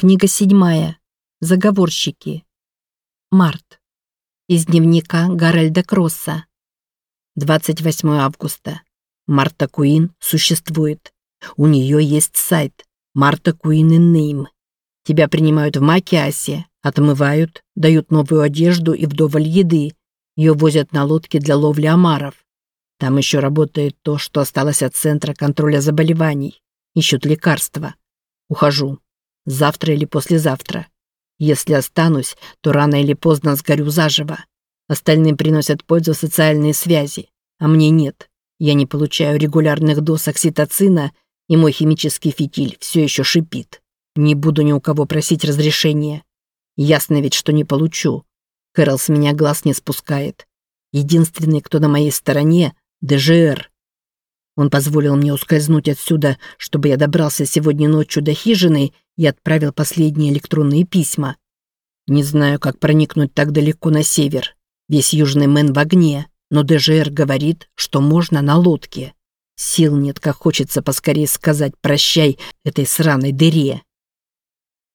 Книга седьмая. Заговорщики. Март. Из дневника Гарольда Кросса. 28 августа. Марта Куин существует. У нее есть сайт Марта Куин и Нейм. Тебя принимают в Макиасе, отмывают, дают новую одежду и вдоволь еды. Ее возят на лодке для ловли омаров. Там еще работает то, что осталось от Центра контроля заболеваний. Ищут лекарства. Ухожу. Завтра или послезавтра. Если останусь, то рано или поздно сгорю заживо. Остальным приносят пользу социальные связи, а мне нет. Я не получаю регулярных доз окситоцина, и мой химический фитиль все еще шипит. Не буду ни у кого просить разрешения. Ясно ведь, что не получу. Кэрол с меня глаз не спускает. Единственный, кто на моей стороне — ДЖР. Он позволил мне ускользнуть отсюда, чтобы я добрался сегодня ночью до хижины и отправил последние электронные письма. Не знаю, как проникнуть так далеко на север. Весь Южный Мэн в огне, но ДЖР говорит, что можно на лодке. Сил нет, как хочется поскорее сказать «прощай» этой сраной дыре.